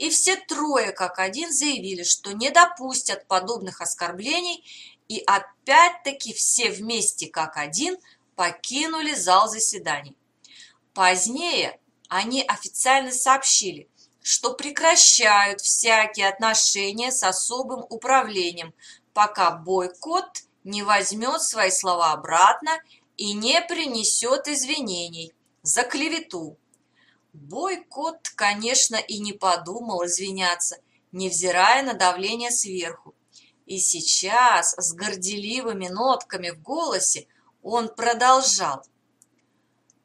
и все трое как один заявили, что не допустят подобных оскорблений, и опять-таки все вместе как один покинули зал заседаний. Позднее они официально сообщили, что прекращают всякие отношения с особым управлением, пока бойкот не возьмет свои слова обратно и не принесет извинений за клевету. Бойкот, конечно, и не подумал извиняться, невзирая на давление сверху. И сейчас с горделивыми нотками в голосе он продолжал.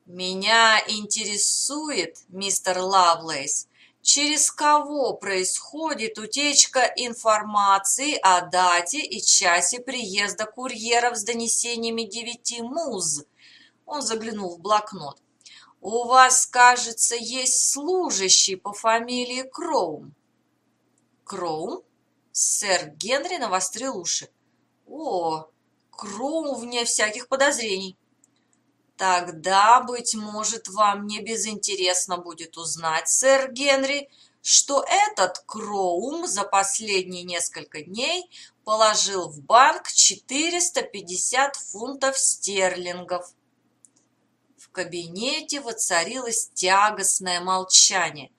«Меня интересует, мистер Лавлейс, через кого происходит утечка информации о дате и часе приезда курьеров с донесениями девяти муз?» Он заглянул в блокнот. «У вас, кажется, есть служащий по фамилии Кроум». «Кроум?» Сэр Генри навострил уши. «О, Кроум вне всяких подозрений». Тогда, быть может, вам не безынтересно будет узнать, сэр Генри, что этот Кроум за последние несколько дней положил в банк 450 фунтов стерлингов. Кабинете воцарилось тягостное молчание,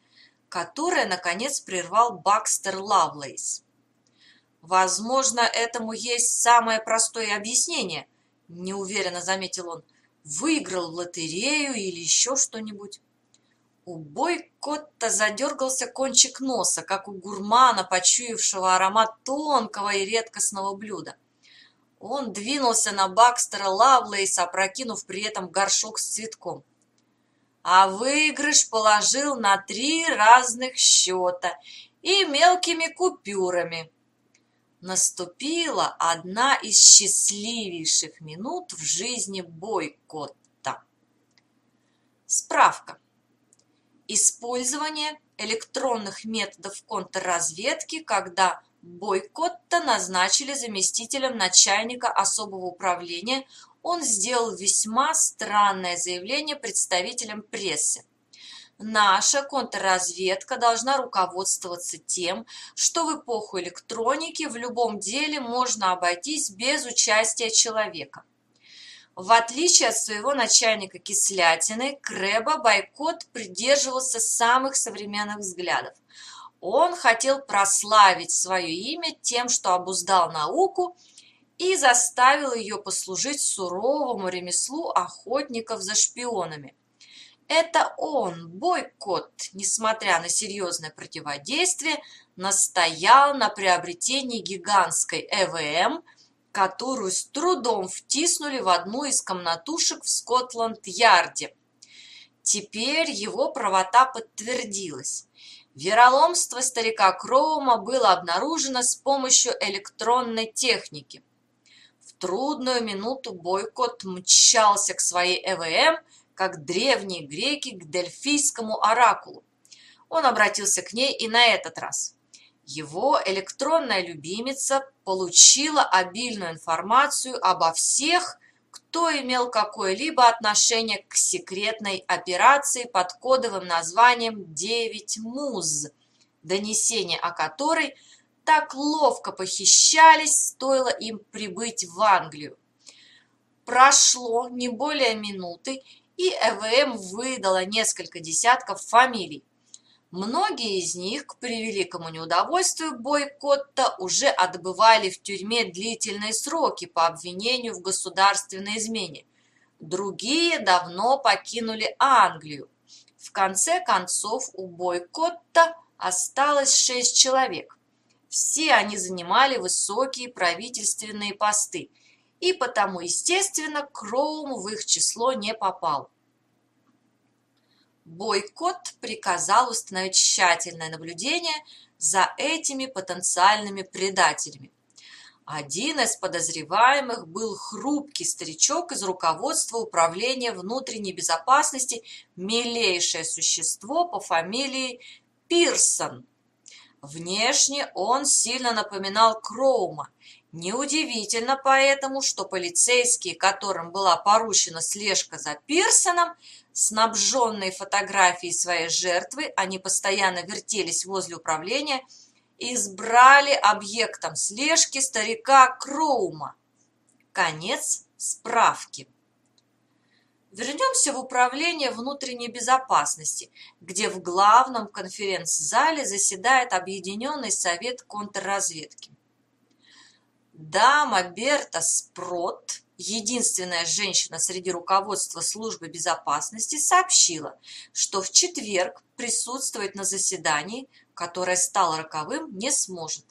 которое, наконец, прервал Бакстер Лавлейс. «Возможно, этому есть самое простое объяснение», – неуверенно заметил он – выиграл в лотерею или еще что-нибудь. У Бойкотта задергался кончик носа, как у гурмана, почуявшего аромат тонкого и редкостного блюда. Он двинулся на Бакстера Лавлейса, опрокинув при этом горшок с цветком. А выигрыш положил на три разных счета и мелкими купюрами наступила одна из счастливейших минут в жизни бойкотта. Справка. Использование электронных методов контрразведки, когда бойкотта назначили заместителем начальника особого управления, он сделал весьма странное заявление представителям прессы. Наша контрразведка должна руководствоваться тем, что в эпоху электроники в любом деле можно обойтись без участия человека. В отличие от своего начальника Кислятины, Крэба Байкот придерживался самых современных взглядов. Он хотел прославить свое имя тем, что обуздал науку и заставил ее послужить суровому ремеслу охотников за шпионами – это он, бойкот, несмотря на серьезное противодействие, настоял на приобретении гигантской ЭВМ, которую с трудом втиснули в одну из комнатушек в Скотланд-Ярде. Теперь его правота подтвердилась. Вероломство старика Кроума было обнаружено с помощью электронной техники. В трудную минуту бойкот мчался к своей ЭВМ – как древние греки к дельфийскому оракулу. Он обратился к ней и на этот раз. Его электронная любимица получила обильную информацию обо всех, кто имел какое-либо отношение к секретной операции под кодовым названием «Девять муз», донесения о которой так ловко похищались, стоило им прибыть в Англию. Прошло не более минуты, и ЭВМ выдала несколько десятков фамилий. Многие из них, к превеликому неудовольствию бойкотта, уже отбывали в тюрьме длительные сроки по обвинению в государственной измене. Другие давно покинули Англию. В конце концов у бойкотта осталось шесть человек. Все они занимали высокие правительственные посты – и потому, естественно, Кроум в их число не попал. Бойкот приказал установить тщательное наблюдение за этими потенциальными предателями. Один из подозреваемых был хрупкий старичок из руководства управления внутренней безопасности, милейшее существо по фамилии Пирсон. Внешне он сильно напоминал Кроума, Неудивительно поэтому, что полицейские, которым была поручена слежка за Пирсоном, снабженные фотографией своей жертвы, они постоянно вертелись возле управления, избрали объектом слежки старика Кроума. Конец справки. Вернемся в управление внутренней безопасности, где в главном конференц-зале заседает Объединенный совет контрразведки. Дама Берта Спрот, единственная женщина среди руководства службы безопасности, сообщила, что в четверг присутствовать на заседании, которое стало роковым, не сможет.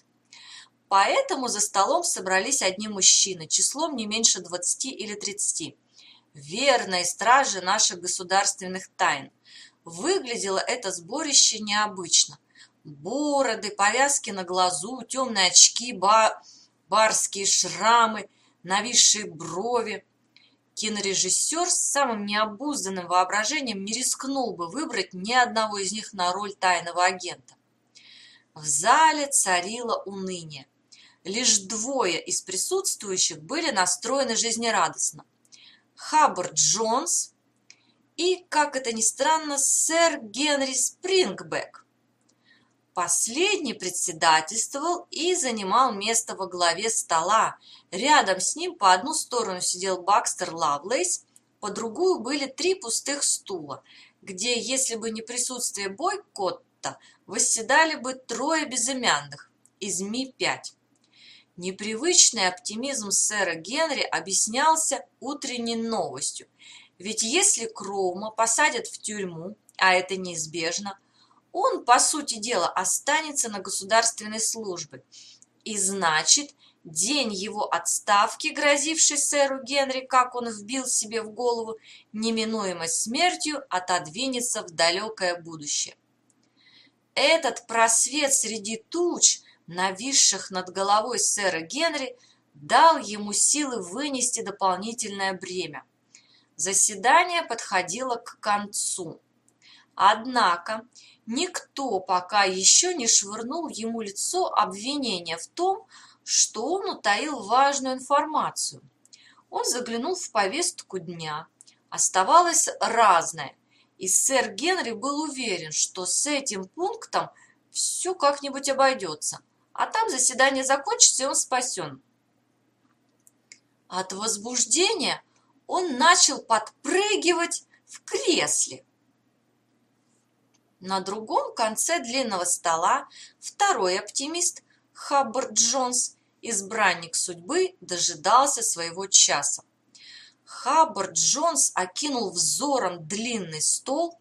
Поэтому за столом собрались одни мужчины, числом не меньше 20 или 30 верной стражи наших государственных тайн. Выглядело это сборище необычно. Бороды, повязки на глазу, темные очки, ба... барские шрамы, нависшие брови. Кинорежиссер с самым необузданным воображением не рискнул бы выбрать ни одного из них на роль тайного агента. В зале царило уныние. Лишь двое из присутствующих были настроены жизнерадостно. Хаббард Джонс и, как это ни странно, сэр Генри Спрингбек. Последний председательствовал и занимал место во главе стола. Рядом с ним по одну сторону сидел Бакстер Лавлейс, по другую были три пустых стула, где, если бы не присутствие Бойкотта, восседали бы трое безымянных из Ми-5. Непривычный оптимизм сэра Генри объяснялся утренней новостью. Ведь если Кроума посадят в тюрьму, а это неизбежно, он, по сути дела, останется на государственной службе. И значит, день его отставки, грозивший сэру Генри, как он вбил себе в голову, неминуемой смертью отодвинется в далекое будущее. Этот просвет среди туч – нависших над головой сэра Генри, дал ему силы вынести дополнительное бремя. Заседание подходило к концу. Однако никто пока еще не швырнул ему лицо обвинения в том, что он утаил важную информацию. Он заглянул в повестку дня. Оставалось разное, и сэр Генри был уверен, что с этим пунктом все как-нибудь обойдется – а там заседание закончится, и он спасен. От возбуждения он начал подпрыгивать в кресле. На другом конце длинного стола второй оптимист, Хаббард Джонс, избранник судьбы, дожидался своего часа. Хаббард Джонс окинул взором длинный стол.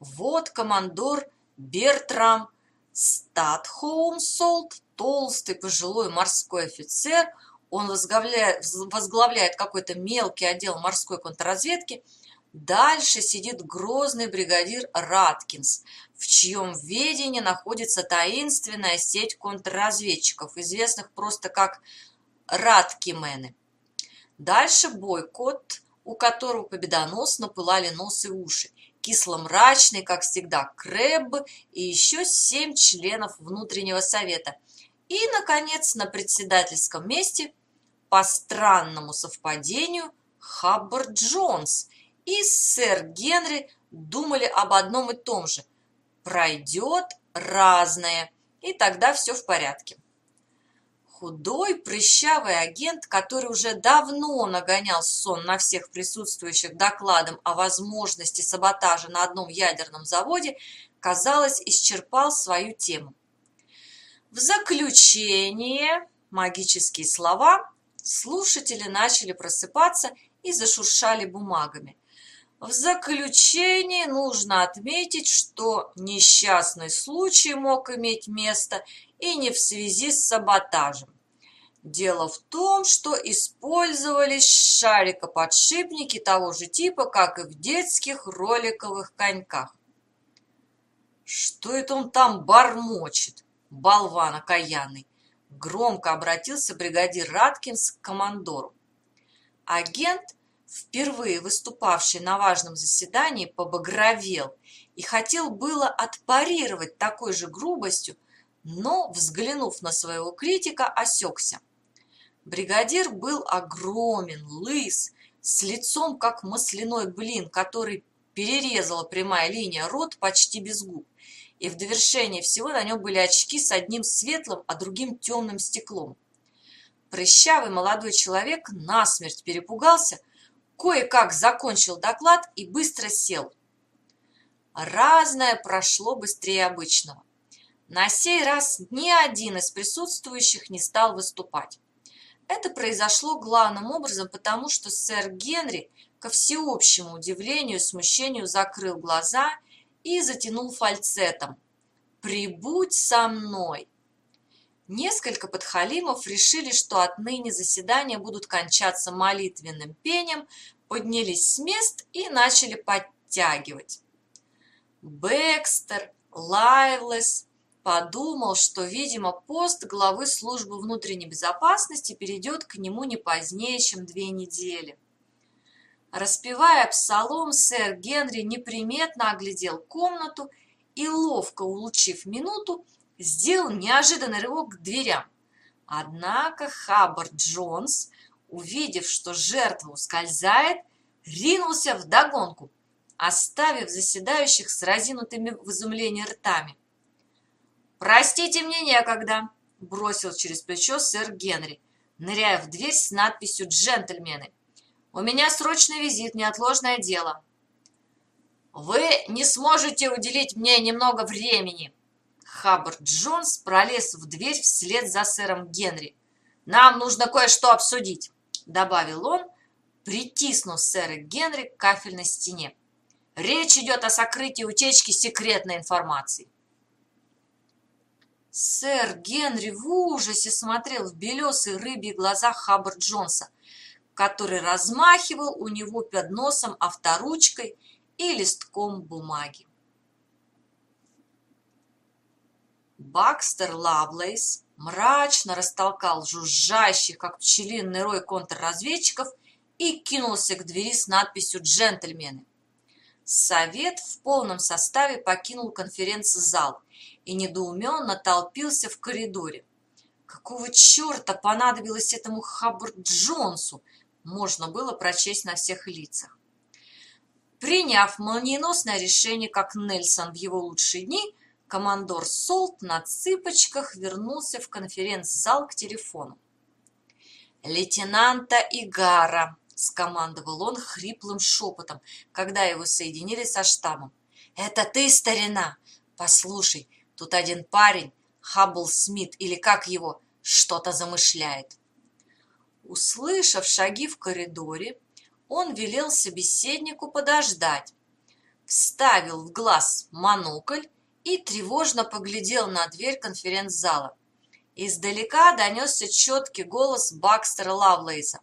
Вот командор Бертрам Статхоумсолт толстый пожилой морской офицер, он возглавляет, возглавляет какой-то мелкий отдел морской контрразведки, Дальше сидит грозный бригадир Раткинс, в чьем ведении находится таинственная сеть контрразведчиков, известных просто как Раткимены. Дальше бойкот, у которого победоносно пылали нос и уши, кисло-мрачный, как всегда, Крэб и еще семь членов внутреннего совета – и, наконец, на председательском месте, по странному совпадению, Хаббард Джонс и сэр Генри думали об одном и том же. Пройдет разное, и тогда все в порядке. Худой, прыщавый агент, который уже давно нагонял сон на всех присутствующих докладом о возможности саботажа на одном ядерном заводе, казалось, исчерпал свою тему. В заключение магические слова слушатели начали просыпаться и зашуршали бумагами. В заключение нужно отметить, что несчастный случай мог иметь место и не в связи с саботажем. Дело в том, что использовались шарикоподшипники того же типа, как и в детских роликовых коньках. Что это он там бормочет? болван окаянный!» Громко обратился бригадир Раткинс к командору. Агент, впервые выступавший на важном заседании, побагровел и хотел было отпарировать такой же грубостью, но, взглянув на своего критика, осекся. Бригадир был огромен, лыс, с лицом как масляной блин, который перерезала прямая линия рот почти без губ. И в довершение всего на нем были очки с одним светлым, а другим темным стеклом. Прыщавый молодой человек насмерть перепугался, кое-как закончил доклад и быстро сел. Разное прошло быстрее обычного. На сей раз ни один из присутствующих не стал выступать. Это произошло главным образом потому, что сэр Генри, ко всеобщему удивлению и смущению, закрыл глаза и затянул фальцетом. «Прибудь со мной!» Несколько подхалимов решили, что отныне заседания будут кончаться молитвенным пением, поднялись с мест и начали подтягивать. Бекстер, Лайлес подумал, что, видимо, пост главы службы внутренней безопасности перейдет к нему не позднее, чем две недели. Распевая псалом, сэр Генри неприметно оглядел комнату и, ловко улучив минуту, сделал неожиданный рывок к дверям. Однако Хаббард Джонс, увидев, что жертва ускользает, ринулся в догонку оставив заседающих с разинутыми в изумлении ртами. «Простите мне некогда», – бросил через плечо сэр Генри, ныряя в дверь с надписью «Джентльмены». «У меня срочный визит, неотложное дело». «Вы не сможете уделить мне немного времени!» Хаббард Джонс пролез в дверь вслед за сэром Генри. «Нам нужно кое-что обсудить», — добавил он, притиснув сэра Генри к кафельной стене. Речь идет о сокрытии утечки секретной информации. Сэр Генри в ужасе смотрел в белесые рыбьи глаза Хаббард Джонса, который размахивал у него под носом авторучкой и листком бумаги. Бакстер Лавлейс мрачно растолкал жужжащих, как пчелиный рой контрразведчиков, и кинулся к двери с надписью «Джентльмены». Совет в полном составе покинул конференц-зал и недоуменно толпился в коридоре. Какого черта понадобилось этому Хаббард Джонсу, можно было прочесть на всех лицах. Приняв молниеносное решение, как Нельсон в его лучшие дни, командор Солт на цыпочках вернулся в конференц-зал к телефону. «Лейтенанта Игара», скомандовал он хриплым шепотом, когда его соединили со штабом. «Это ты, старина? Послушай, тут один парень, Хаббл Смит, или как его, что-то замышляет». Услышав шаги в коридоре, он велел собеседнику подождать, вставил в глаз монокль и тревожно поглядел на дверь конференц-зала. Издалека донесся четкий голос Бакстера Лавлейса.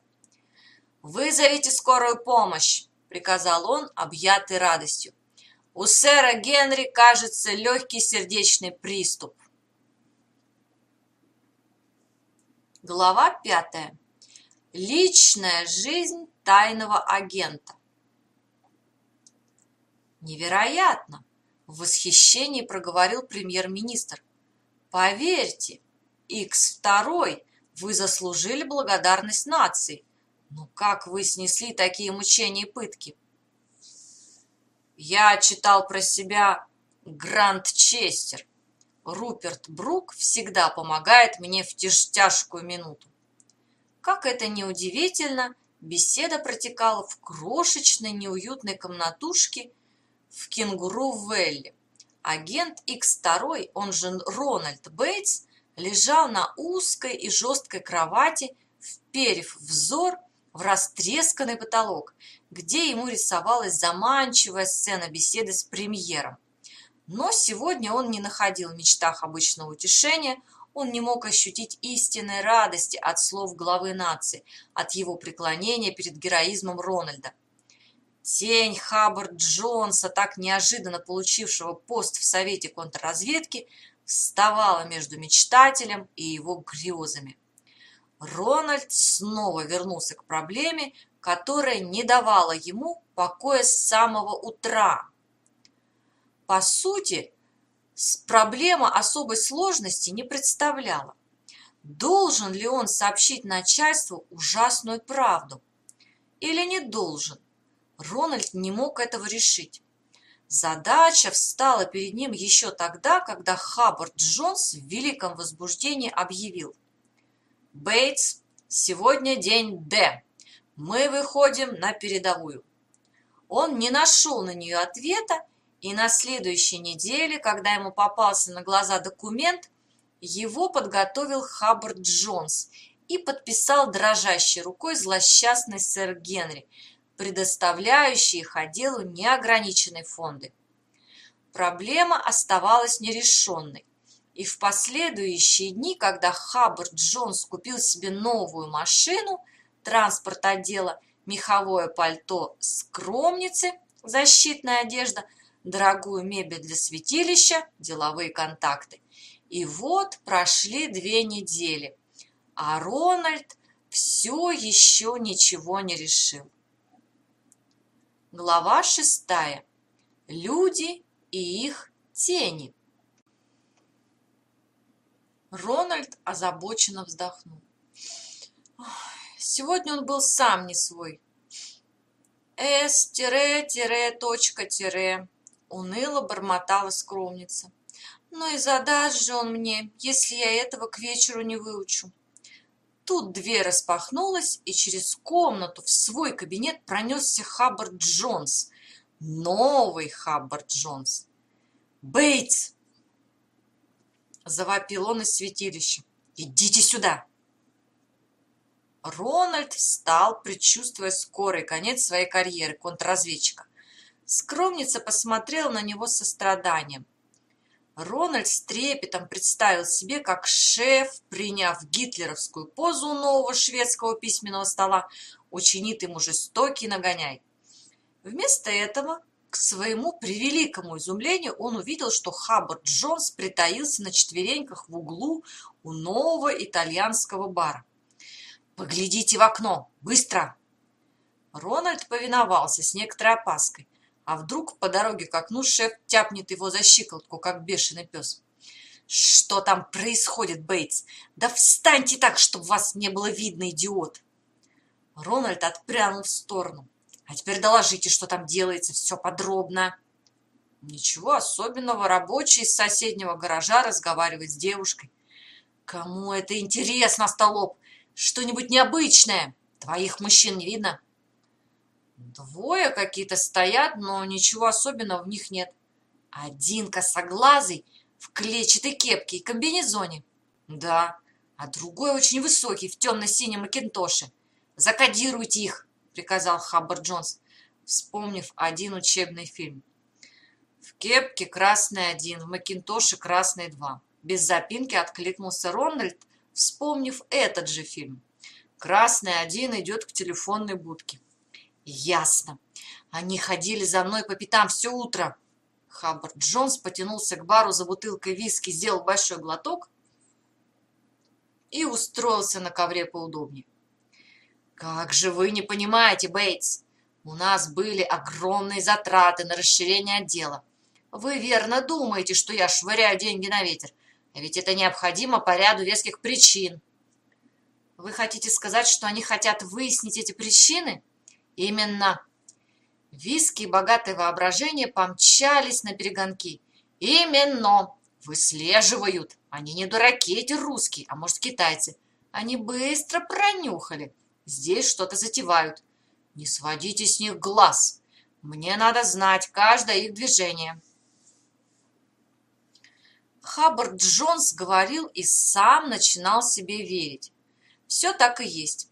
«Вызовите скорую помощь!» – приказал он, объятый радостью. «У сэра Генри, кажется, легкий сердечный приступ». Глава пятая. Личная жизнь тайного агента. Невероятно! В восхищении проговорил премьер-министр. Поверьте, X2 вы заслужили благодарность нации. Ну как вы снесли такие мучения и пытки? Я читал про себя Гранд Честер. Руперт Брук всегда помогает мне в тяж тяжкую минуту. Как это неудивительно, беседа протекала в крошечной неуютной комнатушке в Кенгуру-Велли. Агент X2, он же Рональд Бейтс, лежал на узкой и жесткой кровати, вперев взор в растресканный потолок, где ему рисовалась заманчивая сцена беседы с премьером. Но сегодня он не находил в мечтах обычного утешения, он не мог ощутить истинной радости от слов главы нации, от его преклонения перед героизмом Рональда. Тень Хаббард Джонса, так неожиданно получившего пост в Совете контрразведки, вставала между мечтателем и его грезами. Рональд снова вернулся к проблеме, которая не давала ему покоя с самого утра. По сути, проблема особой сложности не представляла. должен ли он сообщить начальству ужасную правду или не должен. Рональд не мог этого решить. Задача встала перед ним еще тогда, когда Хаббард Джонс в великом возбуждении объявил. «Бейтс, сегодня день Д. Мы выходим на передовую». Он не нашел на нее ответа, и на следующей неделе, когда ему попался на глаза документ, его подготовил Хаббард Джонс и подписал дрожащей рукой злосчастный сэр Генри, предоставляющий их отделу неограниченные фонды. Проблема оставалась нерешенной, и в последующие дни, когда Хаббард Джонс купил себе новую машину, транспорт отдела, меховое пальто скромницы, защитная одежда, дорогую мебель для святилища, деловые контакты. И вот прошли две недели, а Рональд все еще ничего не решил. Глава шестая. Люди и их тени. Рональд озабоченно вздохнул. Сегодня он был сам не свой. С тире тире точка тире уныло бормотала скромница. Ну и задаст же он мне, если я этого к вечеру не выучу. Тут дверь распахнулась, и через комнату в свой кабинет пронесся Хаббард Джонс. Новый Хаббард Джонс. «Бейтс!» Завопил он из святилища. «Идите сюда!» Рональд встал, предчувствуя скорый конец своей карьеры контрразведчика. Скромница посмотрела на него со страданием. Рональд с трепетом представил себе, как шеф, приняв гитлеровскую позу нового шведского письменного стола, учинит ему жестокий нагоняй. Вместо этого, к своему превеликому изумлению, он увидел, что Хаббард Джонс притаился на четвереньках в углу у нового итальянского бара. «Поглядите в окно! Быстро!» Рональд повиновался с некоторой опаской. А вдруг по дороге к окну шеф тяпнет его за щиколотку, как бешеный пес. «Что там происходит, Бейтс? Да встаньте так, чтобы вас не было видно, идиот!» Рональд отпрянул в сторону. «А теперь доложите, что там делается, все подробно». Ничего особенного, рабочий из соседнего гаража разговаривает с девушкой. «Кому это интересно, столоп? Что-нибудь необычное? Твоих мужчин не видно?» Двое какие-то стоят, но ничего особенного в них нет. Один косоглазый в клетчатой кепке и комбинезоне. Да, а другой очень высокий в темно-синем макинтоше. Закодируйте их, приказал Хаббард Джонс, вспомнив один учебный фильм. В кепке красный один, в макинтоше красный два. Без запинки откликнулся Рональд, вспомнив этот же фильм. Красный один идет к телефонной будке. Ясно. Они ходили за мной по пятам все утро. Хаббард Джонс потянулся к бару за бутылкой виски, сделал большой глоток и устроился на ковре поудобнее. «Как же вы не понимаете, Бейтс? У нас были огромные затраты на расширение отдела. Вы верно думаете, что я швыряю деньги на ветер, а ведь это необходимо по ряду веских причин. Вы хотите сказать, что они хотят выяснить эти причины?» Именно. Виски и богатое воображение помчались на перегонки. Именно. Выслеживают. Они не дураки, эти русские, а может китайцы. Они быстро пронюхали. Здесь что-то затевают. Не сводите с них глаз. Мне надо знать каждое их движение. Хаббард Джонс говорил и сам начинал себе верить. Все так и есть.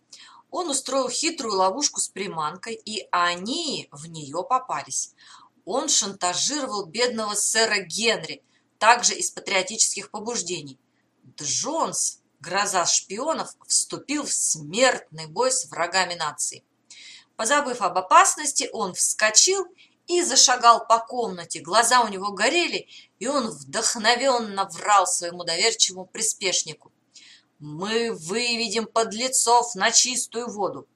Он устроил хитрую ловушку с приманкой, и они в нее попались. Он шантажировал бедного сэра Генри, также из патриотических побуждений. Джонс, гроза шпионов, вступил в смертный бой с врагами нации. Позабыв об опасности, он вскочил и зашагал по комнате. Глаза у него горели, и он вдохновенно врал своему доверчивому приспешнику. Мы выведем подлецов на чистую воду.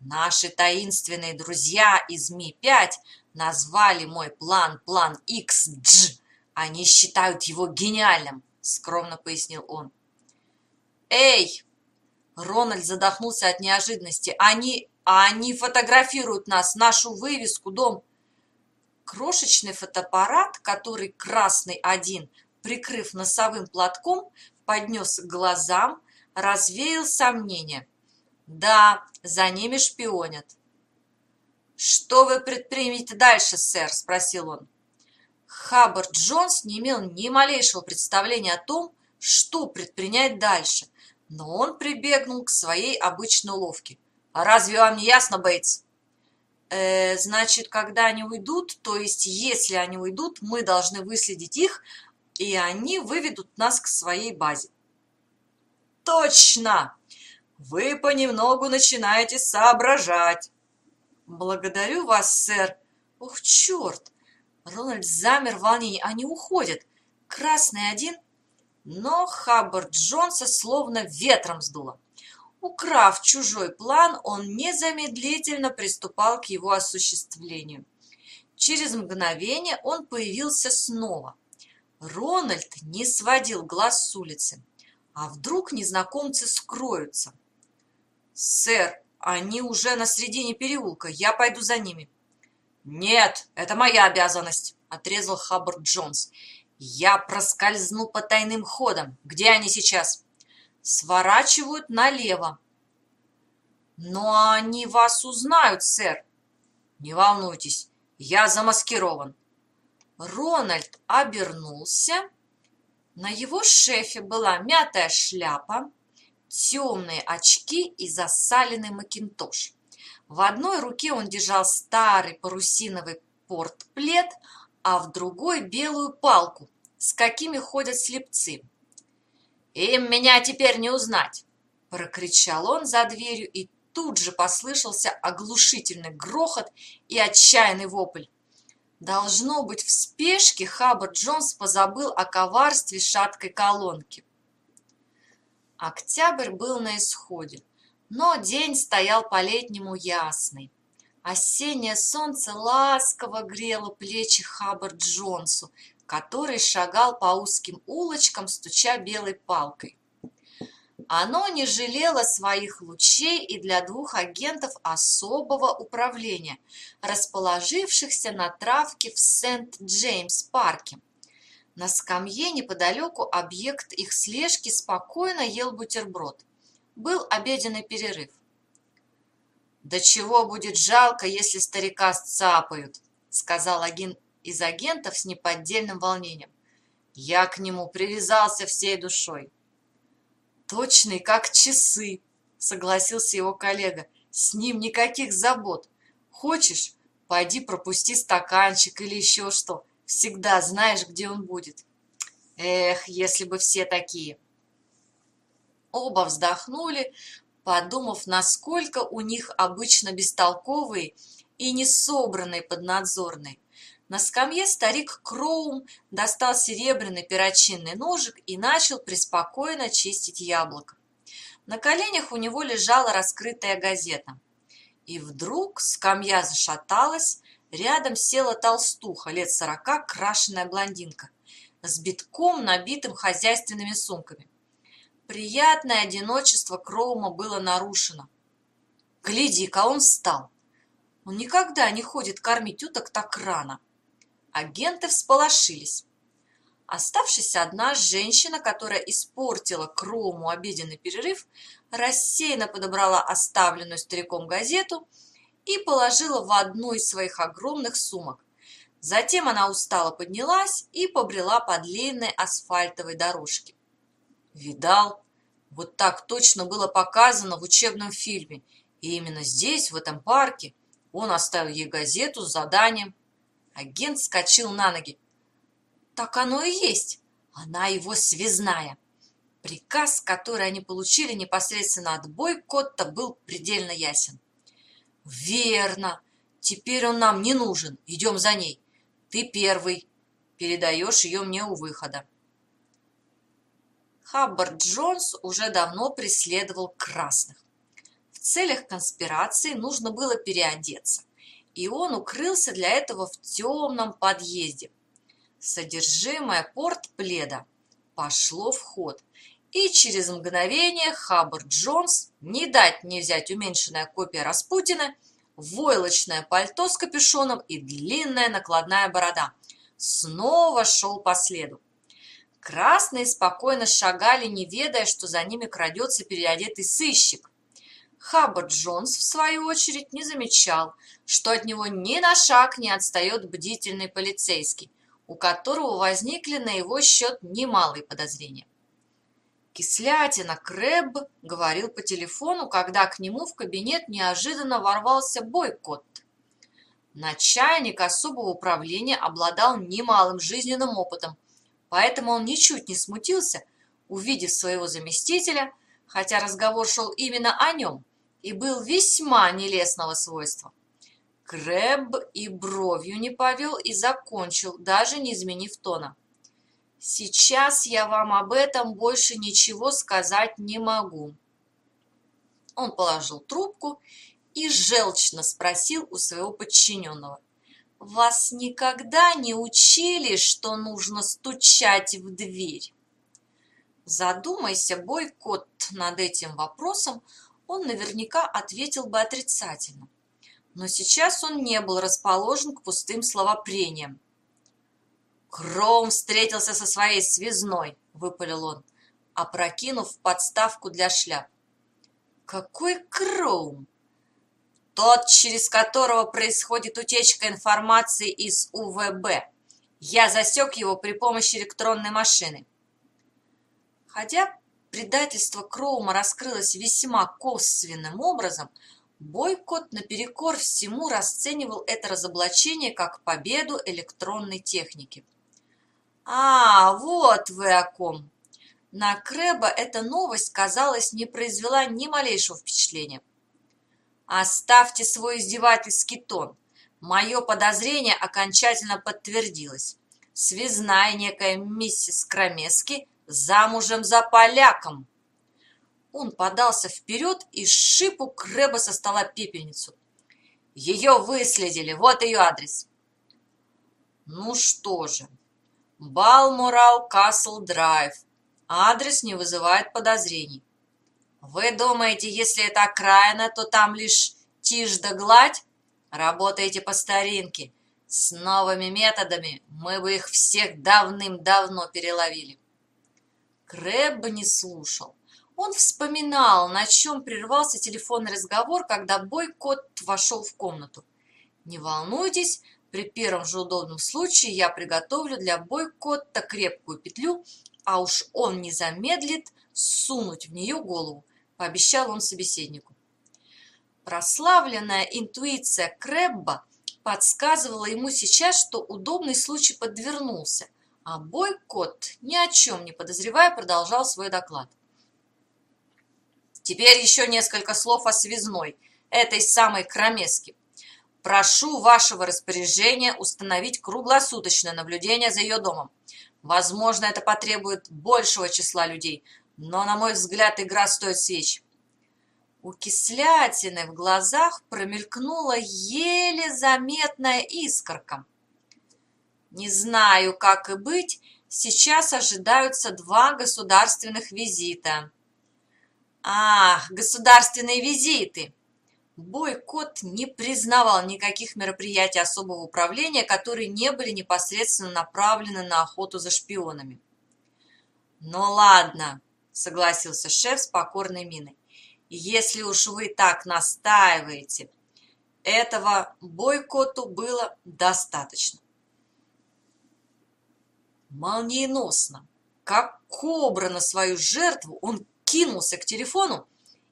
Наши таинственные друзья из Ми-5 назвали мой план план XG. Они считают его гениальным, скромно пояснил он. Эй! Рональд задохнулся от неожиданности. Они, они фотографируют нас, нашу вывеску, дом. Крошечный фотоаппарат, который красный один, прикрыв носовым платком, поднес к глазам, развеял сомнения. Да, за ними шпионят. «Что вы предпримете дальше, сэр?» – спросил он. Хаббард Джонс не имел ни малейшего представления о том, что предпринять дальше, но он прибегнул к своей обычной уловке. «А разве вам не ясно, Бейтс?» э, «Значит, когда они уйдут, то есть если они уйдут, мы должны выследить их, и они выведут нас к своей базе». «Точно! Вы понемногу начинаете соображать». «Благодарю вас, сэр». «Ох, черт!» Рональд замер в волнении. «Они уходят. Красный один». Но Хаббард Джонса словно ветром сдуло. Украв чужой план, он незамедлительно приступал к его осуществлению. Через мгновение он появился снова. Рональд не сводил глаз с улицы. А вдруг незнакомцы скроются? «Сэр, они уже на середине переулка. Я пойду за ними». «Нет, это моя обязанность», — отрезал Хаббард Джонс. «Я проскользну по тайным ходам. Где они сейчас?» «Сворачивают налево». «Но они вас узнают, сэр». «Не волнуйтесь, я замаскирован». Рональд обернулся. На его шефе была мятая шляпа, темные очки и засаленный макинтош. В одной руке он держал старый парусиновый портплет, а в другой белую палку, с какими ходят слепцы. «Им меня теперь не узнать!» – прокричал он за дверью, и тут же послышался оглушительный грохот и отчаянный вопль. Должно быть, в спешке Хаббард Джонс позабыл о коварстве шаткой колонки. Октябрь был на исходе, но день стоял по-летнему ясный. Осеннее солнце ласково грело плечи Хаббард Джонсу, который шагал по узким улочкам, стуча белой палкой. Оно не жалело своих лучей и для двух агентов особого управления, расположившихся на травке в Сент-Джеймс-парке. На скамье неподалеку объект их слежки спокойно ел бутерброд. Был обеденный перерыв. «Да чего будет жалко, если старика сцапают», сказал один из агентов с неподдельным волнением. «Я к нему привязался всей душой». «Точный, как часы», согласился его коллега. «С ним никаких забот. Хочешь, пойди пропусти стаканчик или еще что. Всегда знаешь, где он будет. Эх, если бы все такие. Оба вздохнули, подумав, насколько у них обычно бестолковые и несобранные поднадзорные. На скамье старик Кроум достал серебряный перочинный ножик и начал преспокойно чистить яблоко. На коленях у него лежала раскрытая газета. И вдруг скамья зашаталась, Рядом села толстуха, лет сорока, крашеная блондинка, с битком, набитым хозяйственными сумками. Приятное одиночество Кроума было нарушено. Гляди-ка, он встал. Он никогда не ходит кормить уток так рано. Агенты всполошились. Оставшись одна, женщина, которая испортила Кроуму обеденный перерыв, рассеянно подобрала оставленную стариком газету – и положила в одну из своих огромных сумок. Затем она устало поднялась и побрела по длинной асфальтовой дорожке. Видал, вот так точно было показано в учебном фильме. И именно здесь, в этом парке, он оставил ей газету с заданием. Агент скочил на ноги. Так оно и есть. Она его связная. Приказ, который они получили непосредственно от Бойкотта, был предельно ясен. Верно. Теперь он нам не нужен. Идем за ней. Ты первый. Передаешь ее мне у выхода. Хаббард Джонс уже давно преследовал красных. В целях конспирации нужно было переодеться, и он укрылся для этого в темном подъезде. Содержимое портпледа пошло в ход, И через мгновение Хаббард Джонс, не дать не взять уменьшенная копия Распутина, войлочное пальто с капюшоном и длинная накладная борода, снова шел по следу. Красные спокойно шагали, не ведая, что за ними крадется переодетый сыщик. Хаббард Джонс, в свою очередь, не замечал, что от него ни на шаг не отстает бдительный полицейский, у которого возникли на его счет немалые подозрения. Кислятина Крэб говорил по телефону, когда к нему в кабинет неожиданно ворвался бойкот. Начальник особого управления обладал немалым жизненным опытом, поэтому он ничуть не смутился, увидев своего заместителя, хотя разговор шел именно о нем и был весьма нелестного свойства. Крэб и бровью не повел и закончил, даже не изменив тона. «Сейчас я вам об этом больше ничего сказать не могу». Он положил трубку и желчно спросил у своего подчиненного. «Вас никогда не учили, что нужно стучать в дверь?» Задумайся, бойкот над этим вопросом, он наверняка ответил бы отрицательно. Но сейчас он не был расположен к пустым словопрениям. «Кроум встретился со своей связной», — выпалил он, опрокинув подставку для шляп. «Какой Кроум?» «Тот, через которого происходит утечка информации из УВБ. Я засек его при помощи электронной машины». Хотя предательство Кроума раскрылось весьма косвенным образом, Бойкот наперекор всему расценивал это разоблачение как победу электронной техники. «А, вот вы о ком!» На Крэба эта новость, казалось, не произвела ни малейшего впечатления. «Оставьте свой издевательский тон. Мое подозрение окончательно подтвердилось. Связная некая миссис Крамески замужем за поляком!» Он подался вперед и сшиб у Крэба со стола пепельницу. «Ее выследили, вот ее адрес!» «Ну что же, Балморал Касл Драйв. Адрес не вызывает подозрений. Вы думаете, если это окраина, то там лишь тишь да гладь? Работаете по старинке. С новыми методами мы бы их всех давным-давно переловили. Крэб не слушал. Он вспоминал, на чем прервался телефонный разговор, когда бойкот вошел в комнату. «Не волнуйтесь, при первом же удобном случае я приготовлю для бойкота крепкую петлю, а уж он не замедлит сунуть в нее голову», – пообещал он собеседнику. Прославленная интуиция Крэбба подсказывала ему сейчас, что удобный случай подвернулся – а бойкот, ни о чем не подозревая, продолжал свой доклад. Теперь еще несколько слов о связной, этой самой Крамеске. Прошу вашего распоряжения установить круглосуточное наблюдение за ее домом. Возможно, это потребует большего числа людей, но, на мой взгляд, игра стоит свеч. У кислятины в глазах промелькнула еле заметная искорка. Не знаю, как и быть, сейчас ожидаются два государственных визита. Ах, государственные визиты! Бойкот не признавал никаких мероприятий особого управления, которые не были непосредственно направлены на охоту за шпионами. «Ну ладно», — согласился шеф с покорной миной, — «если уж вы так настаиваете». Этого бойкоту было достаточно. Молниеносно, как кобра на свою жертву, он кинулся к телефону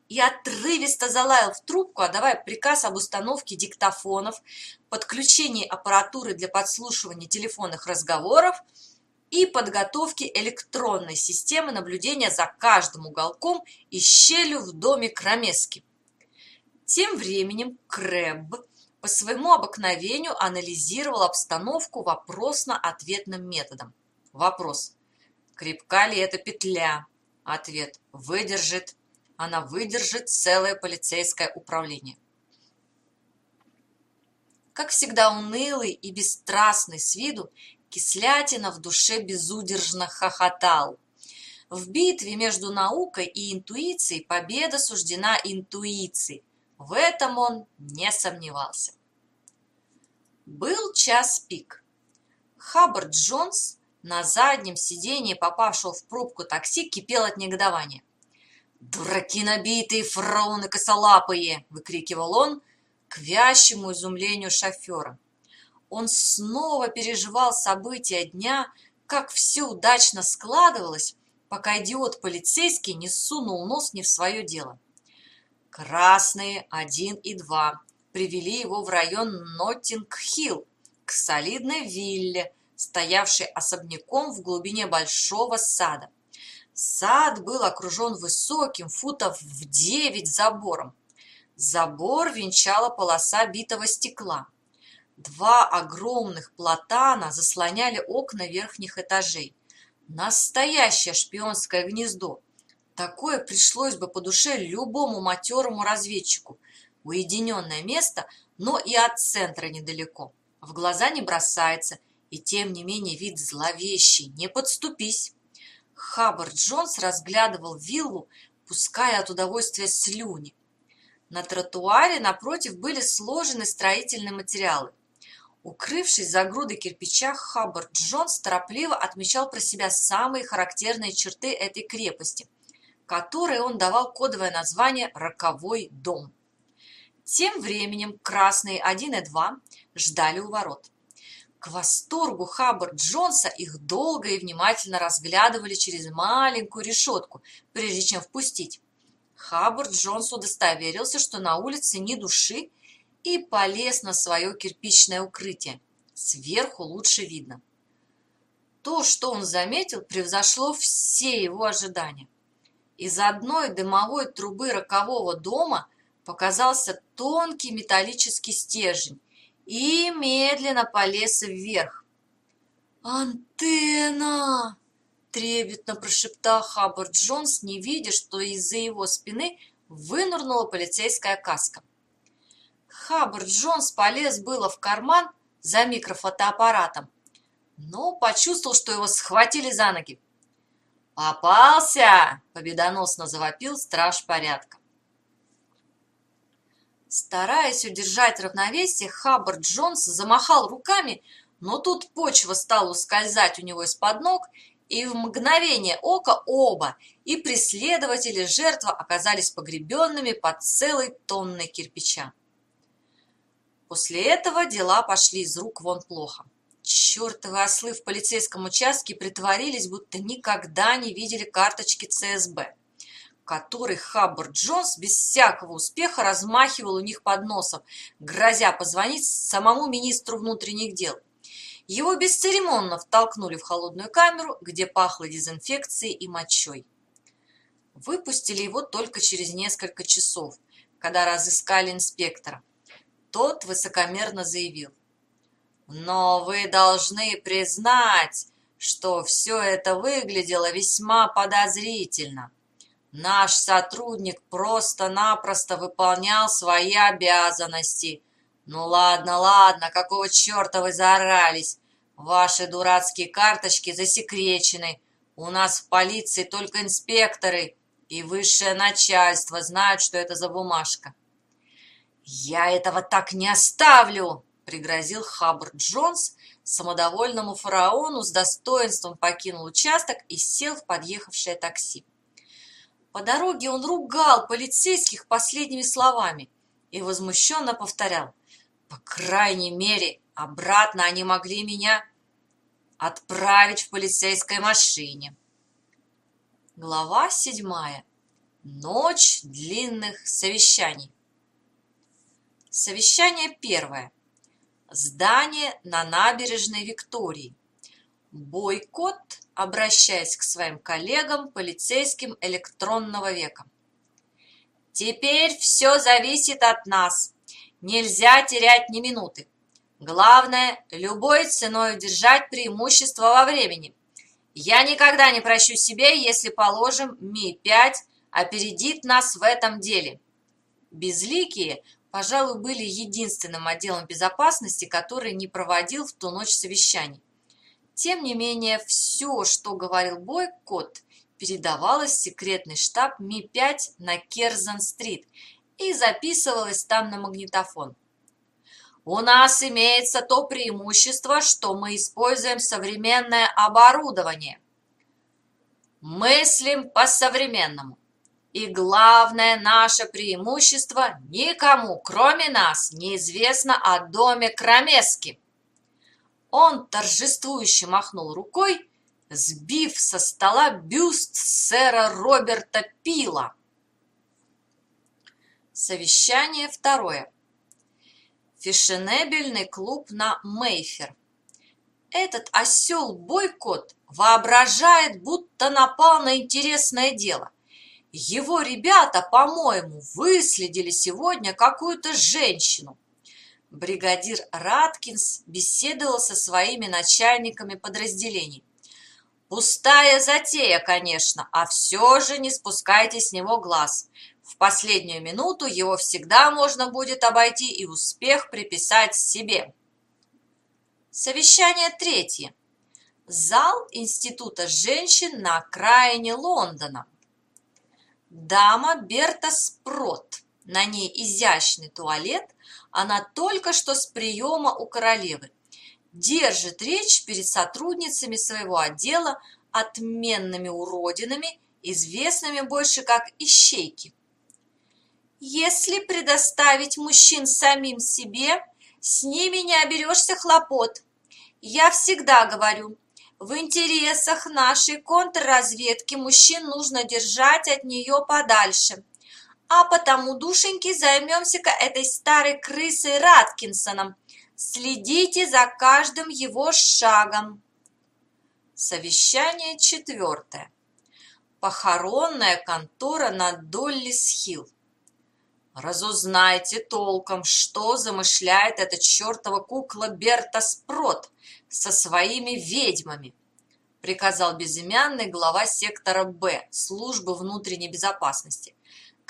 и отрывисто залаял в трубку, отдавая приказ об установке диктофонов, подключении аппаратуры для подслушивания телефонных разговоров и подготовке электронной системы наблюдения за каждым уголком и щелью в доме Крамески. Тем временем Крэб по своему обыкновению анализировал обстановку вопросно-ответным методом. Вопрос. Крепка ли эта петля? Ответ. Выдержит. Она выдержит целое полицейское управление. Как всегда унылый и бесстрастный с виду, Кислятина в душе безудержно хохотал. В битве между наукой и интуицией победа суждена интуиции. В этом он не сомневался. Был час пик. Хаббард Джонс на заднем сиденье попавшего в пробку такси кипел от негодования. «Дураки набитые, фараоны косолапые!» – выкрикивал он к вящему изумлению шофера. Он снова переживал события дня, как все удачно складывалось, пока идиот-полицейский не сунул нос не в свое дело. Красные один и два привели его в район Ноттинг-Хилл, к солидной вилле, стоявшей особняком в глубине большого сада. Сад был окружен высоким, футов в девять забором. Забор венчала полоса битого стекла. Два огромных платана заслоняли окна верхних этажей. Настоящее шпионское гнездо. Такое пришлось бы по душе любому матерому разведчику. Уединенное место, но и от центра недалеко. В глаза не бросается, и тем не менее вид зловещий. Не подступись. Хаббард Джонс разглядывал виллу, пуская от удовольствия слюни. На тротуаре напротив были сложены строительные материалы. Укрывшись за грудой кирпича, Хаббард Джонс торопливо отмечал про себя самые характерные черты этой крепости, которой он давал кодовое название «Роковой дом». Тем временем красные 1 и 2 ждали у ворот. К восторгу Хаббард Джонса их долго и внимательно разглядывали через маленькую решетку, прежде чем впустить. Хаббард Джонс удостоверился, что на улице ни души, и полез на свое кирпичное укрытие. Сверху лучше видно. То, что он заметил, превзошло все его ожидания. Из одной дымовой трубы рокового дома показался тонкий металлический стержень и медленно полез вверх. «Антенна!» – трепетно прошептал Хаббард Джонс, не видя, что из-за его спины вынырнула полицейская каска. Хаббард Джонс полез было в карман за микрофотоаппаратом, но почувствовал, что его схватили за ноги. «Попался!» – победоносно завопил страж порядка. Стараясь удержать равновесие, Хаббард Джонс замахал руками, но тут почва стала ускользать у него из-под ног, и в мгновение ока оба, и преследователи жертва оказались погребенными под целой тонной кирпича. После этого дела пошли из рук вон плохо. Чертовы ослы в полицейском участке притворились, будто никогда не видели карточки ЦСБ который Хаббард Джонс без всякого успеха размахивал у них под носом, грозя позвонить самому министру внутренних дел. Его бесцеремонно втолкнули в холодную камеру, где пахло дезинфекцией и мочой. Выпустили его только через несколько часов, когда разыскали инспектора. Тот высокомерно заявил. «Но вы должны признать, что все это выглядело весьма подозрительно». Наш сотрудник просто-напросто выполнял свои обязанности. Ну ладно, ладно, какого черта вы заорались? Ваши дурацкие карточки засекречены. У нас в полиции только инспекторы и высшее начальство знают, что это за бумажка. «Я этого так не оставлю!» — пригрозил Хаббард Джонс, самодовольному фараону с достоинством покинул участок и сел в подъехавшее такси. По дороге он ругал полицейских последними словами и возмущенно повторял. По крайней мере, обратно они могли меня отправить в полицейской машине. Глава седьмая. Ночь длинных совещаний. Совещание первое. Здание на набережной Виктории. Бойкот обращаясь к своим коллегам, полицейским электронного века. Теперь все зависит от нас. Нельзя терять ни минуты. Главное, любой ценой удержать преимущество во времени. Я никогда не прощу себе, если, положим, Ми-5 опередит нас в этом деле. Безликие, пожалуй, были единственным отделом безопасности, который не проводил в ту ночь совещаний. Тем не менее, все, что говорил Бойкот, передавалась в секретный штаб Ми-5 на Керзан-стрит и записывалась там на магнитофон. У нас имеется то преимущество, что мы используем современное оборудование. Мыслим по-современному. И главное наше преимущество – никому, кроме нас, неизвестно о доме Крамески. Он торжествующе махнул рукой, сбив со стола бюст сэра Роберта Пила. Совещание второе. Фешенебельный клуб на Мейфер. Этот осел-бойкот воображает, будто напал на интересное дело. Его ребята, по-моему, выследили сегодня какую-то женщину. Бригадир Раткинс беседовал со своими начальниками подразделений. Пустая затея, конечно, а все же не спускайте с него глаз. В последнюю минуту его всегда можно будет обойти и успех приписать себе. Совещание третье. Зал Института женщин на окраине Лондона. Дама Берта Спрот. На ней изящный туалет. Она только что с приема у королевы. Держит речь перед сотрудницами своего отдела отменными уродинами, известными больше как ищейки. Если предоставить мужчин самим себе, с ними не оберешься хлопот. Я всегда говорю, в интересах нашей контрразведки мужчин нужно держать от нее подальше. А потому, душеньки, займемся-ка этой старой крысой Раткинсоном. Следите за каждым его шагом. Совещание четвертое. Похоронная контора на Доллис-Хилл. Разузнайте толком, что замышляет эта чертова кукла Берта Спрот со своими ведьмами, приказал безымянный глава сектора Б службы внутренней безопасности.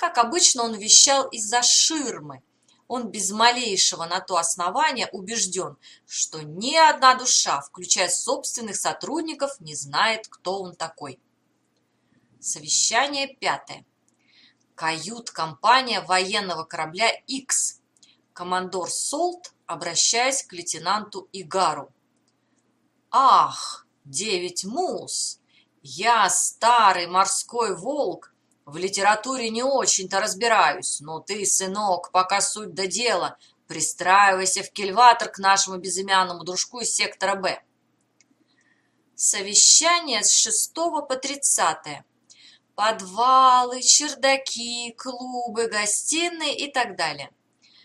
Как обычно, он вещал из-за ширмы. Он без малейшего на то основания убежден, что ни одна душа, включая собственных сотрудников, не знает, кто он такой. Совещание пятое. Кают-компания военного корабля X. Командор Солт, обращаясь к лейтенанту Игару. Ах, девять мус! Я старый морской волк, в литературе не очень-то разбираюсь, но ты, сынок, пока суть до дела, пристраивайся в кильватор к нашему безымянному дружку из сектора Б. Совещание с 6 по 30 подвалы, чердаки, клубы, гостиные и так далее.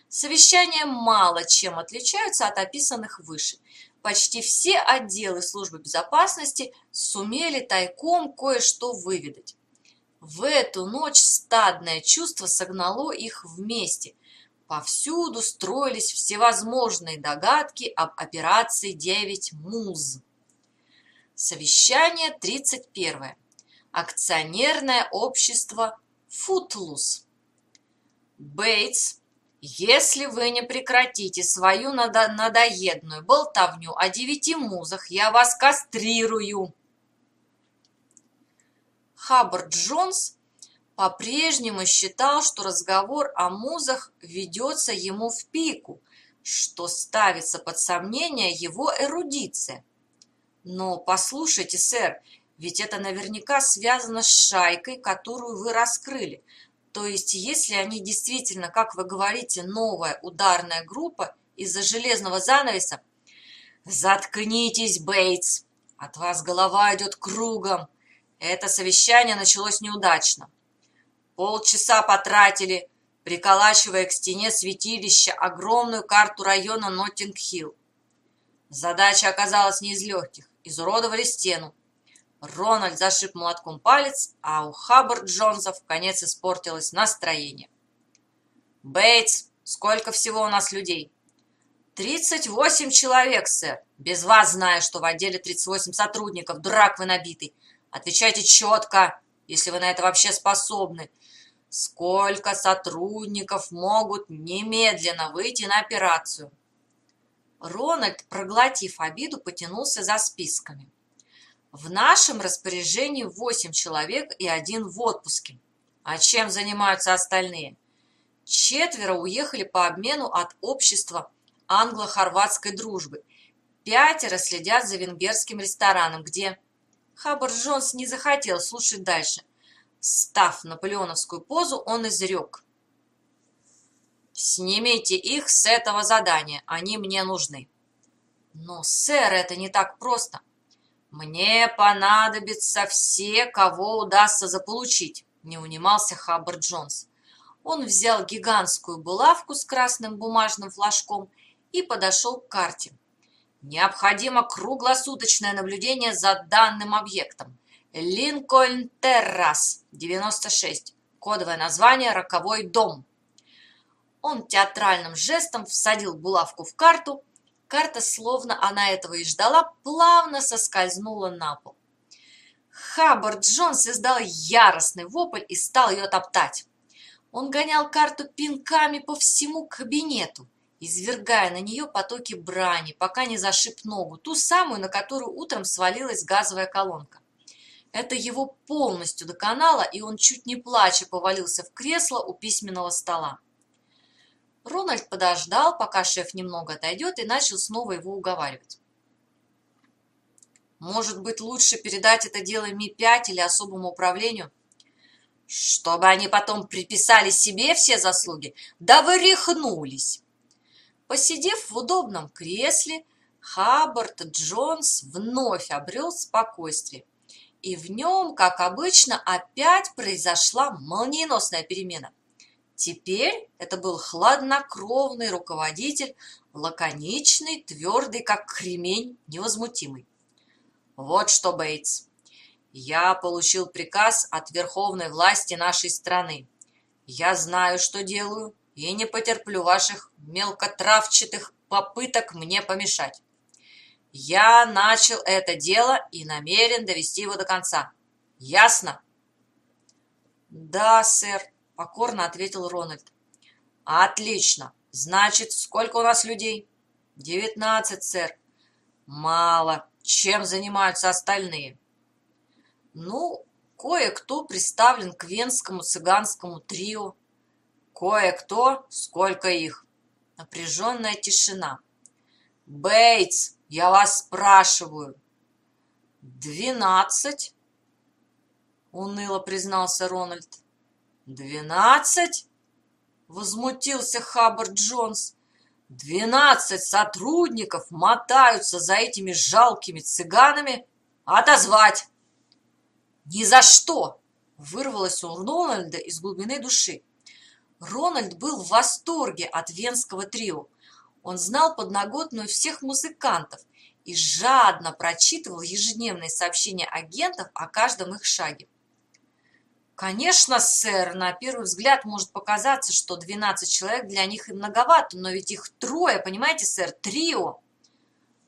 Совещания мало чем отличаются от описанных выше. Почти все отделы службы безопасности сумели тайком кое-что выведать. В эту ночь стадное чувство согнало их вместе. Повсюду строились всевозможные догадки об операции «Девять муз». Совещание 31 акционерное общество «Футлус». Бейтс, если вы не прекратите свою надо надоедную болтовню о девяти музах, я вас кастрирую. Хаббард Джонс по-прежнему считал, что разговор о музах ведется ему в пику, что ставится под сомнение его эрудиция. Но послушайте, сэр, ведь это наверняка связано с шайкой, которую вы раскрыли. То есть, если они действительно, как вы говорите, новая ударная группа из-за железного занавеса... Заткнитесь, Бейтс! От вас голова идет кругом. Это совещание началось неудачно. Полчаса потратили, приколачивая к стене святилища огромную карту района Ноттинг-Хилл. Задача оказалась не из легких. Изуродовали стену, Рональд зашиб молотком палец, а у Хаббард Джонса в конец испортилось настроение. «Бейтс, сколько всего у нас людей?» «Тридцать восемь человек, сэр. Без вас знаю, что в отделе тридцать восемь сотрудников. Дурак вы набитый. Отвечайте четко, если вы на это вообще способны. Сколько сотрудников могут немедленно выйти на операцию?» Рональд, проглотив обиду, потянулся за списками. В нашем распоряжении восемь человек и один в отпуске. А чем занимаются остальные? Четверо уехали по обмену от общества англо-хорватской дружбы. Пятеро следят за венгерским рестораном, где... Хаббард Джонс не захотел слушать дальше. Став наполеоновскую позу, он изрек. «Снимите их с этого задания, они мне нужны». «Но, сэр, это не так просто. Мне понадобятся все, кого удастся заполучить», — не унимался Хаббард Джонс. Он взял гигантскую булавку с красным бумажным флажком и подошел к карте. Необходимо круглосуточное наблюдение за данным объектом. Линкольн Террас, 96. Кодовое название «Роковой дом». Он театральным жестом всадил булавку в карту. Карта, словно она этого и ждала, плавно соскользнула на пол. Хаббард Джонс издал яростный вопль и стал ее топтать. Он гонял карту пинками по всему кабинету извергая на нее потоки брани, пока не зашиб ногу, ту самую, на которую утром свалилась газовая колонка. Это его полностью доконало, и он чуть не плача повалился в кресло у письменного стола. Рональд подождал, пока шеф немного отойдет, и начал снова его уговаривать. «Может быть, лучше передать это дело Ми-5 или особому управлению?» «Чтобы они потом приписали себе все заслуги? Да вы рехнулись!» Посидев в удобном кресле, Хаббард Джонс вновь обрел спокойствие. И в нем, как обычно, опять произошла молниеносная перемена. Теперь это был хладнокровный руководитель, лаконичный, твердый, как кремень, невозмутимый. Вот что, Бейтс, я получил приказ от верховной власти нашей страны. Я знаю, что делаю, и не потерплю ваших мелкотравчатых попыток мне помешать. Я начал это дело и намерен довести его до конца. Ясно? Да, сэр, покорно ответил Рональд. Отлично. Значит, сколько у нас людей? Девятнадцать, сэр. Мало. Чем занимаются остальные? Ну, кое-кто приставлен к венскому цыганскому трио. Кое-кто, сколько их. Напряженная тишина. «Бейтс, я вас спрашиваю!» «Двенадцать?» — уныло признался Рональд. «Двенадцать?» — возмутился Хаббард Джонс. «Двенадцать сотрудников мотаются за этими жалкими цыганами. Отозвать!» «Ни за что!» — вырвалось у Рональда из глубины души. Рональд был в восторге от венского трио. Он знал подноготную всех музыкантов и жадно прочитывал ежедневные сообщения агентов о каждом их шаге. Конечно, сэр, на первый взгляд может показаться, что 12 человек для них и многовато, но ведь их трое, понимаете, сэр, трио.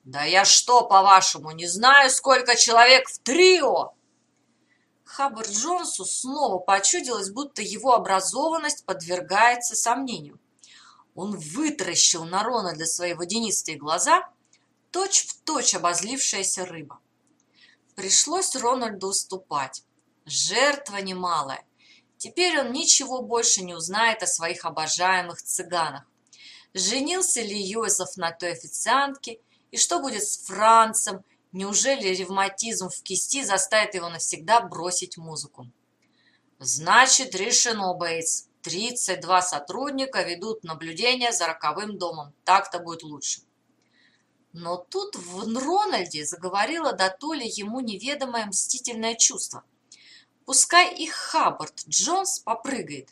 Да я что, по-вашему, не знаю, сколько человек в трио? Хаббард Джонсу снова почудилось, будто его образованность подвергается сомнению. Он вытаращил на Рональда свои водянистые глаза, точь-в-точь точь обозлившаяся рыба. Пришлось Рональду уступать. Жертва немалая. Теперь он ничего больше не узнает о своих обожаемых цыганах. Женился ли Йозеф на той официантке, и что будет с Францем, Неужели ревматизм в кисти заставит его навсегда бросить музыку? Значит, решено, Бейтс. 32 сотрудника ведут наблюдение за роковым домом. Так-то будет лучше. Но тут в Рональде заговорило до то ли ему неведомое мстительное чувство. Пускай и Хаббард Джонс попрыгает.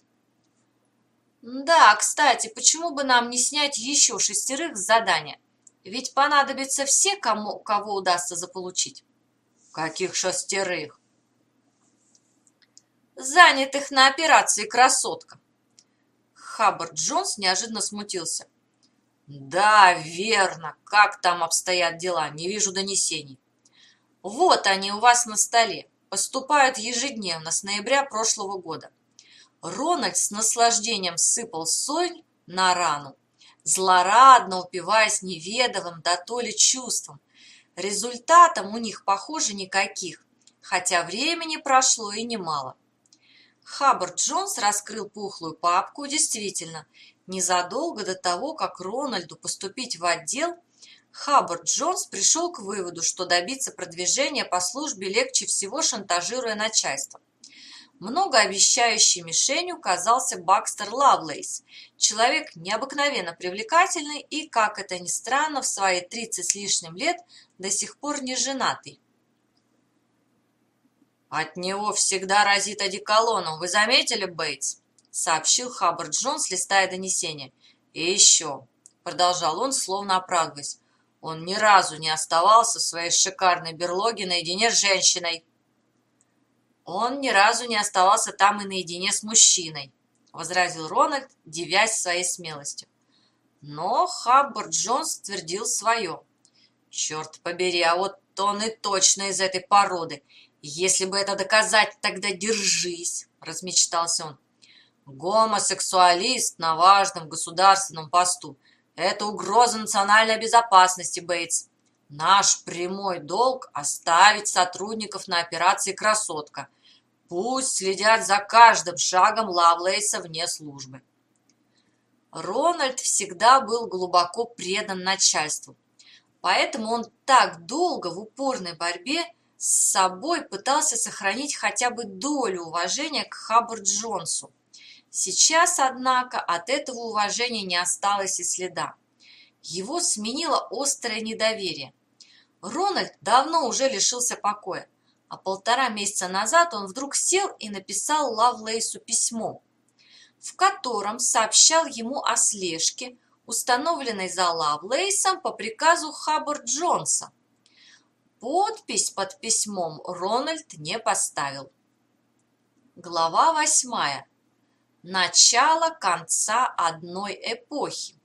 Да, кстати, почему бы нам не снять еще шестерых с задания? Ведь понадобятся все, кому, кого удастся заполучить. Каких шестерых? Занятых на операции «Красотка». Хаббард Джонс неожиданно смутился. Да, верно. Как там обстоят дела? Не вижу донесений. Вот они у вас на столе. Поступают ежедневно с ноября прошлого года. Рональд с наслаждением сыпал соль на рану злорадно упиваясь неведовым да то ли чувством. Результатом у них, похоже, никаких, хотя времени прошло и немало. Хаббард Джонс раскрыл пухлую папку. Действительно, незадолго до того, как Рональду поступить в отдел, Хаббард Джонс пришел к выводу, что добиться продвижения по службе легче всего шантажируя начальство. Многообещающей мишенью казался Бакстер Лавлейс, человек необыкновенно привлекательный и, как это ни странно, в свои 30 с лишним лет до сих пор не женатый. «От него всегда разит одеколоном, вы заметили, Бейтс?» — сообщил Хаббард Джонс, листая донесение. «И еще», — продолжал он, словно оправдываясь, он ни разу не оставался в своей шикарной берлоге наедине с женщиной. Он ни разу не оставался там и наедине с мужчиной, возразил Рональд, девясь своей смелостью. Но Хаббард Джонс твердил свое. Черт побери, а вот он и точно из этой породы. Если бы это доказать, тогда держись, размечтался он. Гомосексуалист на важном государственном посту. Это угроза национальной безопасности, Бейтс. Наш прямой долг – оставить сотрудников на операции «Красотка». Пусть следят за каждым шагом Лавлейса вне службы. Рональд всегда был глубоко предан начальству, поэтому он так долго в упорной борьбе с собой пытался сохранить хотя бы долю уважения к Хаббард Джонсу. Сейчас, однако, от этого уважения не осталось и следа. Его сменило острое недоверие. Рональд давно уже лишился покоя, а полтора месяца назад он вдруг сел и написал Лавлейсу письмо, в котором сообщал ему о слежке, установленной за Лавлейсом по приказу Хаббард Джонса. Подпись под письмом Рональд не поставил. Глава восьмая начало конца одной эпохи.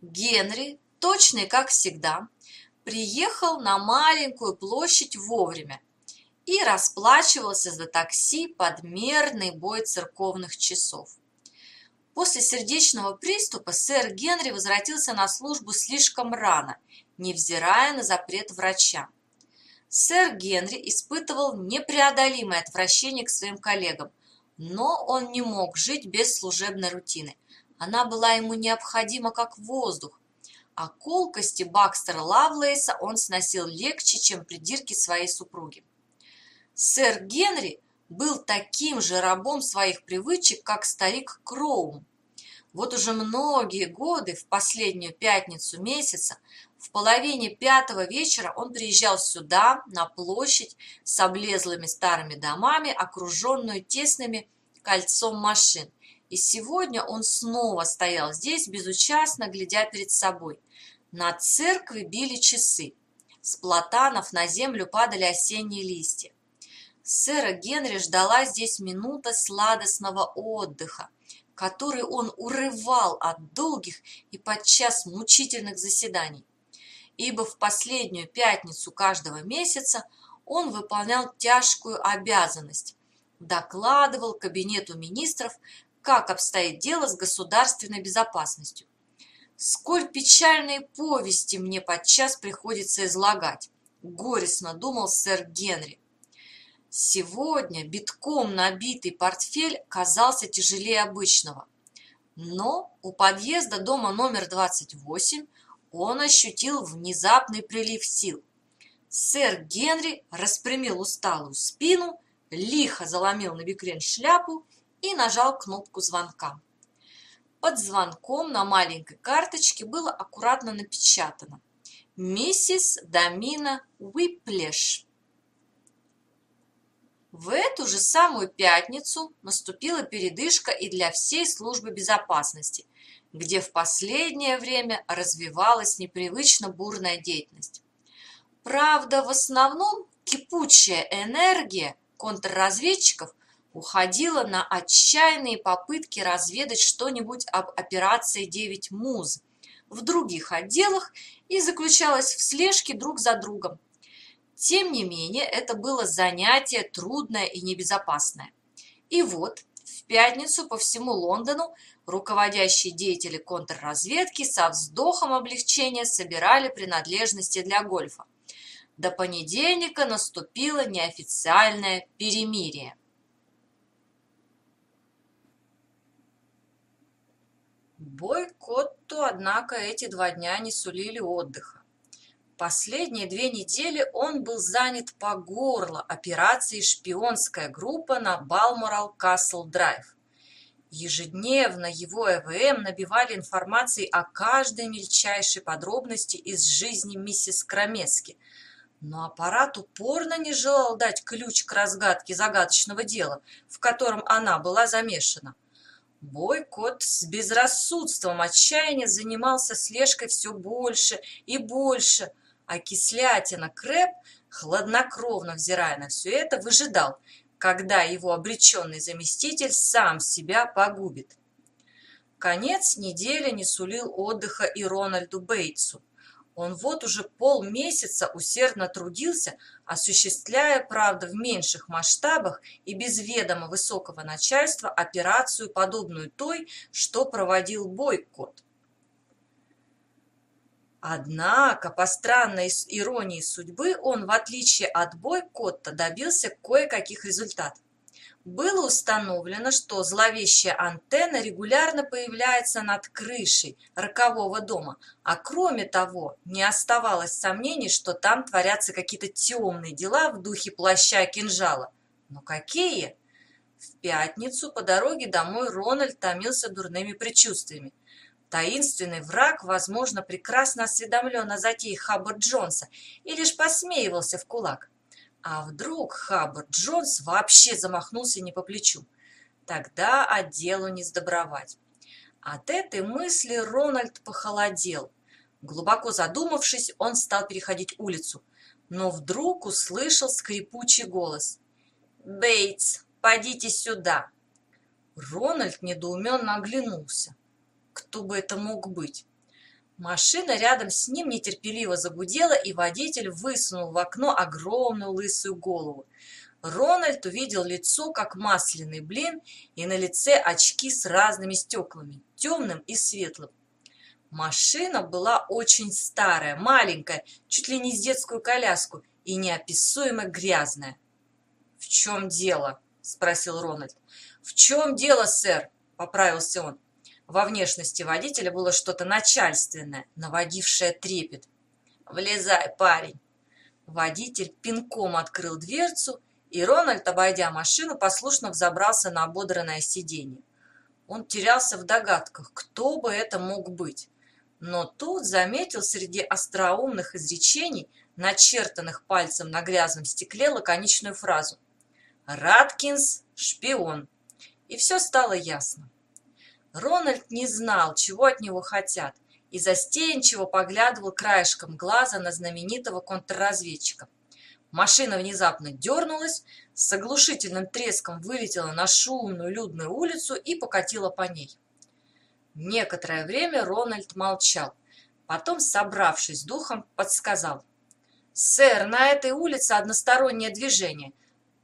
Генри, точный как всегда, приехал на маленькую площадь вовремя и расплачивался за такси под мерный бой церковных часов. После сердечного приступа сэр Генри возвратился на службу слишком рано, невзирая на запрет врача. Сэр Генри испытывал непреодолимое отвращение к своим коллегам, но он не мог жить без служебной рутины. Она была ему необходима как воздух, а колкости Бакстера Лавлейса он сносил легче, чем придирки своей супруги. Сэр Генри был таким же рабом своих привычек, как старик Кроум. Вот уже многие годы, в последнюю пятницу месяца, в половине пятого вечера он приезжал сюда, на площадь, с облезлыми старыми домами, окруженную тесными кольцом машин. И сегодня он снова стоял здесь, безучастно глядя перед собой. На церкви били часы. С платанов на землю падали осенние листья. Сэра Генри ждала здесь минута сладостного отдыха, который он урывал от долгих и подчас мучительных заседаний ибо в последнюю пятницу каждого месяца он выполнял тяжкую обязанность, докладывал Кабинету министров, как обстоит дело с государственной безопасностью. Сколь печальные повести мне подчас приходится излагать, горестно думал сэр Генри. Сегодня битком набитый портфель казался тяжелее обычного. Но у подъезда дома номер 28 он ощутил внезапный прилив сил. Сэр Генри распрямил усталую спину, лихо заломил на бекрень шляпу и нажал кнопку звонка. Под звонком на маленькой карточке было аккуратно напечатано «Миссис Дамина Уиплеш». В эту же самую пятницу наступила передышка и для всей службы безопасности, где в последнее время развивалась непривычно бурная деятельность. Правда, в основном кипучая энергия контрразведчиков уходила на отчаянные попытки разведать что-нибудь об операции «Девять муз» в других отделах и заключалась в слежке друг за другом. Тем не менее, это было занятие трудное и небезопасное. И вот, В пятницу по всему Лондону руководящие деятели контрразведки со вздохом облегчения собирали принадлежности для гольфа. До понедельника наступило неофициальное перемирие. Бойкотту, однако, эти два дня не сулили отдыха. Последние две недели он был занят по горло операцией «Шпионская группа» на Балморал Касл Драйв. Ежедневно его ЭВМ набивали информацией о каждой мельчайшей подробности из жизни миссис Крамески, но аппарат упорно не желал дать ключ к разгадке загадочного дела, в котором она была замешана. Бойкот с безрассудством отчаяния занимался слежкой все больше и больше, а кислятина Крэп, хладнокровно взирая на все это, выжидал, когда его обреченный заместитель сам себя погубит. Конец недели не сулил отдыха и Рональду Бейтсу. Он вот уже полмесяца усердно трудился, осуществляя, правда, в меньших масштабах и без ведома высокого начальства операцию, подобную той, что проводил Бойкот. Однако, по странной иронии судьбы, он, в отличие от Бойкотта, добился кое-каких результатов. Было установлено, что зловещая антенна регулярно появляется над крышей рокового дома, а кроме того, не оставалось сомнений, что там творятся какие-то темные дела в духе плаща и кинжала. Но какие? В пятницу по дороге домой Рональд томился дурными предчувствиями. Таинственный враг, возможно, прекрасно осведомлен о затее Хаббард Джонса и лишь посмеивался в кулак. А вдруг Хаббард Джонс вообще замахнулся не по плечу? Тогда отделу не сдобровать. От этой мысли Рональд похолодел. Глубоко задумавшись, он стал переходить улицу, но вдруг услышал скрипучий голос. «Бейтс, подите сюда!» Рональд недоуменно оглянулся. Кто бы это мог быть? Машина рядом с ним нетерпеливо загудела, и водитель высунул в окно огромную лысую голову. Рональд увидел лицо, как масляный блин, и на лице очки с разными стеклами, темным и светлым. Машина была очень старая, маленькая, чуть ли не с детскую коляску, и неописуемо грязная. «В чем дело?» – спросил Рональд. «В чем дело, сэр?» – поправился он. Во внешности водителя было что-то начальственное, наводившее трепет. «Влезай, парень!» Водитель пинком открыл дверцу, и Рональд, обойдя машину, послушно взобрался на ободранное сиденье. Он терялся в догадках, кто бы это мог быть. Но тут заметил среди остроумных изречений, начертанных пальцем на грязном стекле, лаконичную фразу «Раткинс – шпион». И все стало ясно. Рональд не знал, чего от него хотят, и застенчиво поглядывал краешком глаза на знаменитого контрразведчика. Машина внезапно дернулась, с оглушительным треском вылетела на шумную людную улицу и покатила по ней. Некоторое время Рональд молчал, потом, собравшись духом, подсказал. «Сэр, на этой улице одностороннее движение,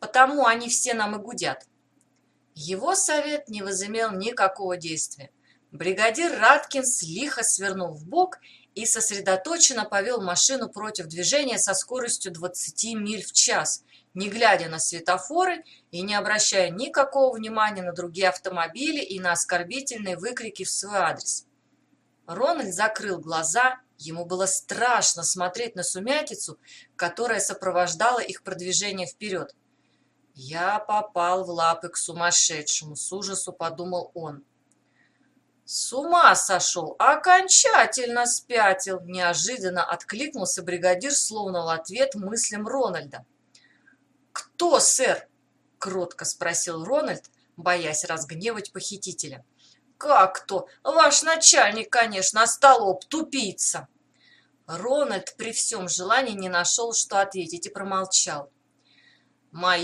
потому они все нам и гудят. Его совет не возымел никакого действия. Бригадир Раткинс лихо свернул в бок и сосредоточенно повел машину против движения со скоростью 20 миль в час, не глядя на светофоры и не обращая никакого внимания на другие автомобили и на оскорбительные выкрики в свой адрес. Рональд закрыл глаза, ему было страшно смотреть на сумятицу, которая сопровождала их продвижение вперед. Я попал в лапы к сумасшедшему, с ужасу подумал он. С ума сошел, окончательно спятил, неожиданно откликнулся бригадир, словно в ответ мыслям Рональда. «Кто, сэр?» – кротко спросил Рональд, боясь разгневать похитителя. «Как кто? Ваш начальник, конечно, остолоп, тупица!» Рональд при всем желании не нашел, что ответить, и промолчал. «Мои